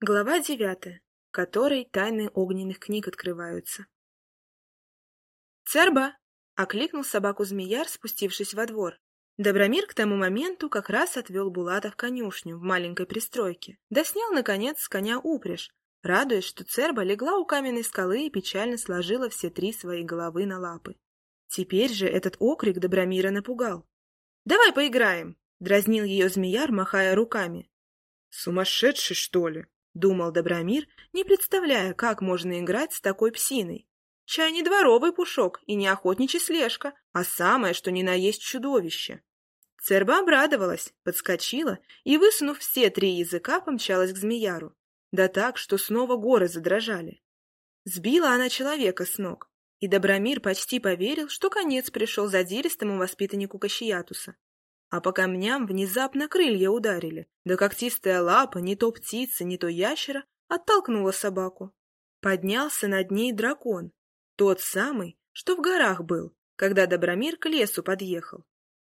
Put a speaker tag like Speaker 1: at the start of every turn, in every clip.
Speaker 1: Глава девятая, в которой тайны огненных книг открываются. «Церба!» — окликнул собаку змеяр, спустившись во двор. Добромир к тому моменту как раз отвел Булата в конюшню в маленькой пристройке, да снял, наконец, с коня упряжь, радуясь, что Церба легла у каменной скалы и печально сложила все три свои головы на лапы. Теперь же этот окрик Добромира напугал. «Давай поиграем!» — дразнил ее змеяр, махая руками.
Speaker 2: «Сумасшедший, что ли?»
Speaker 1: Думал Добромир, не представляя, как можно играть с такой псиной. Чай не дворовый пушок и не охотничья слежка, а самое, что ни на есть чудовище. Церба обрадовалась, подскочила и, высунув все три языка, помчалась к змеяру. Да так, что снова горы задрожали. Сбила она человека с ног, и Добромир почти поверил, что конец пришел задиристому воспитаннику Кащиятуса а по камням внезапно крылья ударили, да когтистая лапа, не то птицы, не то ящера, оттолкнула собаку. Поднялся над ней дракон, тот самый, что в горах был, когда Добромир к лесу подъехал.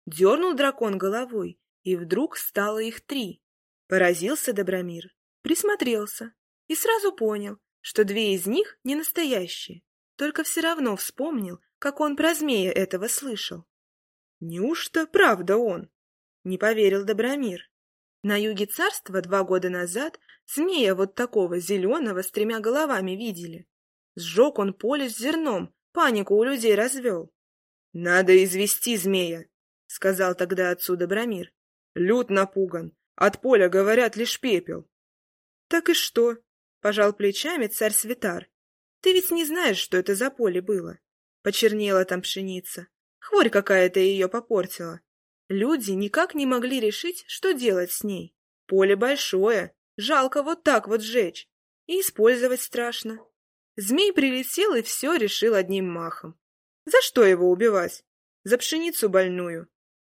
Speaker 1: Дернул дракон головой, и вдруг стало их три. Поразился Добромир, присмотрелся и сразу понял, что две из них не настоящие, только все равно вспомнил, как он про змея этого слышал. Неужто правда он? Не поверил Добромир. На юге царства два года назад змея вот такого зеленого с тремя головами видели. Сжег он поле с зерном, панику у людей развел. — Надо извести змея, — сказал тогда отцу Добромир. — Люд напуган, от поля, говорят, лишь пепел. — Так и что? — пожал плечами царь Светар. — Ты ведь не знаешь, что это за поле было. Почернела там пшеница, Хворь какая-то ее попортила. Люди никак не могли решить, что делать с ней. Поле большое, жалко вот так вот сжечь. И использовать страшно. Змей прилетел и все решил одним махом. За что его убивать? За пшеницу больную.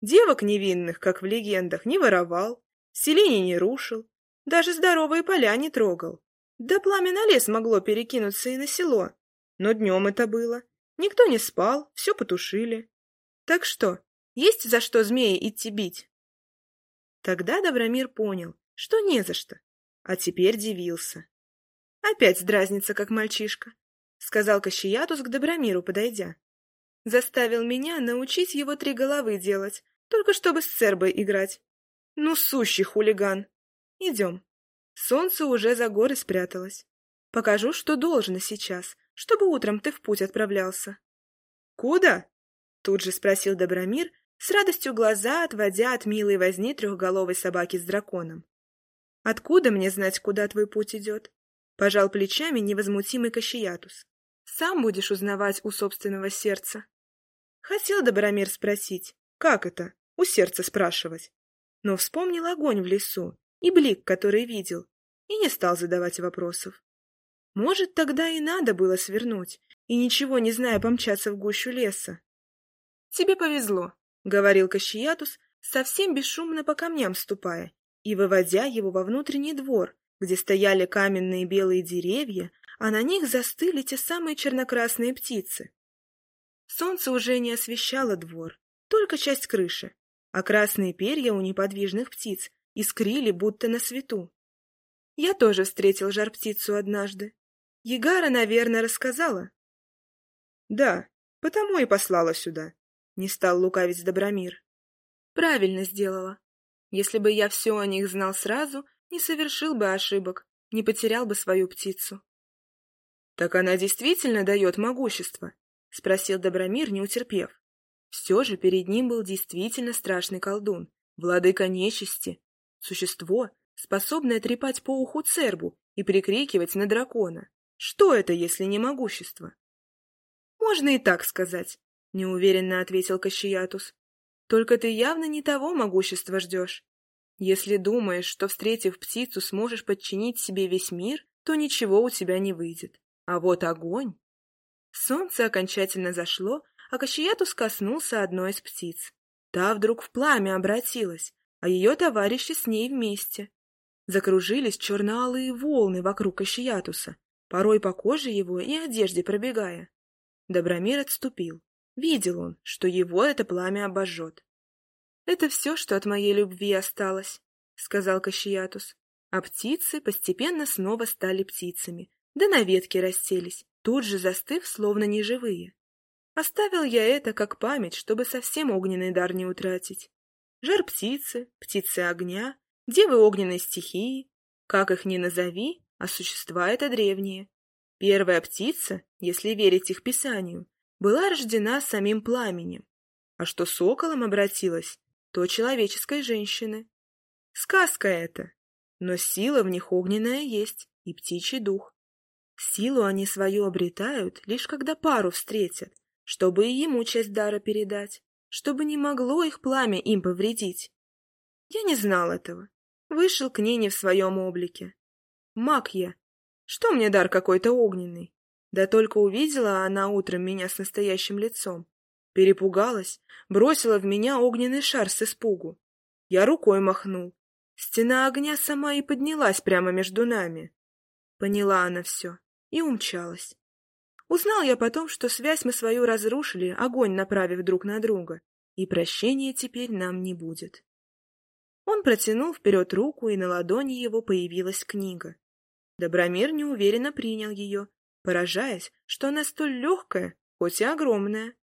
Speaker 1: Девок невинных, как в легендах, не воровал, селение не рушил, даже здоровые поля не трогал. Да пламя на лес могло перекинуться и на село. Но днем это было. Никто не спал, все потушили. Так что, есть за что змея идти бить? Тогда Добромир понял, что не за что, а теперь дивился. Опять дразнится, как мальчишка, — сказал Кащиятус к Добромиру, подойдя. Заставил меня научить его три головы делать, только чтобы с цербой играть. Ну, сущий хулиган! Идем. Солнце уже за горы спряталось. Покажу, что должно сейчас, чтобы утром ты в путь отправлялся. — Куда? Тут же спросил Добромир, с радостью глаза отводя от милой возни трехголовой собаки с драконом. «Откуда мне знать, куда твой путь идет?» — пожал плечами невозмутимый Кащиятус. «Сам будешь узнавать у собственного сердца». Хотел Добромир спросить, как это, у сердца спрашивать, но вспомнил огонь в лесу и блик, который видел, и не стал задавать вопросов. Может, тогда и надо было свернуть, и ничего не зная помчаться в гущу леса. «Тебе повезло», — говорил Кащиятус, совсем бесшумно по камням ступая и выводя его во внутренний двор, где стояли каменные белые деревья, а на них застыли те самые чернокрасные птицы. Солнце уже не освещало двор, только часть крыши, а красные перья у неподвижных птиц искрили, будто на свету. Я тоже встретил жар-птицу однажды. Егара, наверное, рассказала. Да, потому и послала сюда. Не стал лукавить Добромир. Правильно сделала. Если бы я все о них знал сразу, не совершил бы ошибок, не потерял бы свою птицу. — Так она действительно дает могущество? — спросил Добромир, не утерпев. Все же перед ним был действительно страшный колдун, владыка нечисти, существо, способное трепать по уху цербу и прикрикивать на дракона. Что это, если не могущество? Можно и так сказать, — неуверенно ответил Кащиятус. — Только ты явно не того могущества ждешь. Если думаешь, что, встретив птицу, сможешь подчинить себе весь мир, то ничего у тебя не выйдет. А вот огонь... Солнце окончательно зашло, а Кащиятус коснулся одной из птиц. Та вдруг в пламя обратилась, а ее товарищи с ней вместе. Закружились черно-алые волны вокруг Кащиятуса, порой по коже его и одежде пробегая. Добромир отступил. Видел он, что его это пламя обожжет. — Это все, что от моей любви осталось, — сказал Кащиятус. а птицы постепенно снова стали птицами, да на ветке расселись, тут же застыв, словно неживые. Оставил я это как память, чтобы совсем огненный дар не утратить. Жар птицы, птицы огня, девы огненной стихии, как их ни назови, а существа это древние. Первая птица, если верить их писанию, была рождена самим пламенем, а что соколом обратилась, то человеческой женщины. Сказка это, но сила в них огненная есть и птичий дух. Силу они свою обретают, лишь когда пару встретят, чтобы и ему часть дара передать, чтобы не могло их пламя им повредить. Я не знал этого. Вышел к ней не в своем облике. Маг я. Что мне дар какой-то огненный? Да только увидела она утром меня с настоящим лицом. Перепугалась, бросила в меня огненный шар с испугу. Я рукой махнул. Стена огня сама и поднялась прямо между нами. Поняла она все и умчалась. Узнал я потом, что связь мы свою разрушили, огонь направив друг на друга, и прощения теперь нам не будет. Он протянул вперед руку, и на ладони его появилась книга. Добромир неуверенно принял ее, поражаясь, что она столь легкая, хоть и огромная.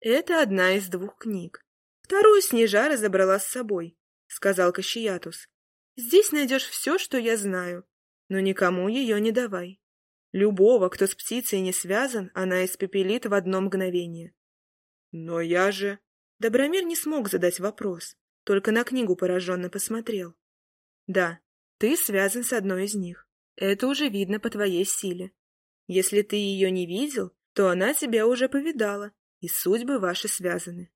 Speaker 1: Это одна из двух книг. Вторую Снежа разобрала с собой, — сказал Кащиятус. Здесь найдешь все, что я знаю, но никому ее не давай. Любого, кто с птицей не связан, она испепелит в одно мгновение.
Speaker 2: Но я же...
Speaker 1: Добромир не смог задать вопрос, только на книгу пораженно посмотрел. Да, ты связан с одной из них. Это уже видно по твоей силе. Если ты ее не видел, то она тебя уже повидала, и судьбы ваши связаны.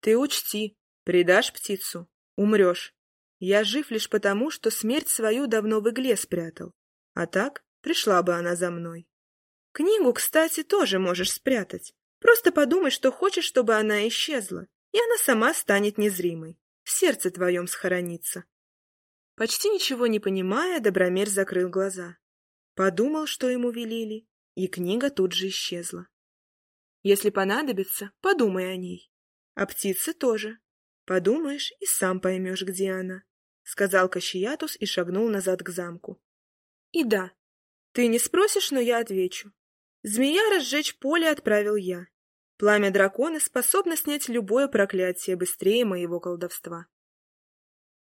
Speaker 1: Ты учти, предашь птицу, умрешь. Я жив лишь потому, что смерть свою давно в игле спрятал. А так пришла бы она за мной. Книгу, кстати, тоже можешь спрятать. Просто подумай, что хочешь, чтобы она исчезла, и она сама станет незримой, в сердце твоем схоронится. Почти ничего не понимая, Добромир закрыл глаза. Подумал, что ему велели, и книга тут же исчезла. Если понадобится, подумай о ней. А птицы тоже. Подумаешь и сам поймешь, где она, — сказал Кащиятус и шагнул назад к замку. И да, ты не спросишь, но я отвечу. Змея разжечь поле отправил я. Пламя дракона способно снять любое проклятие быстрее моего колдовства.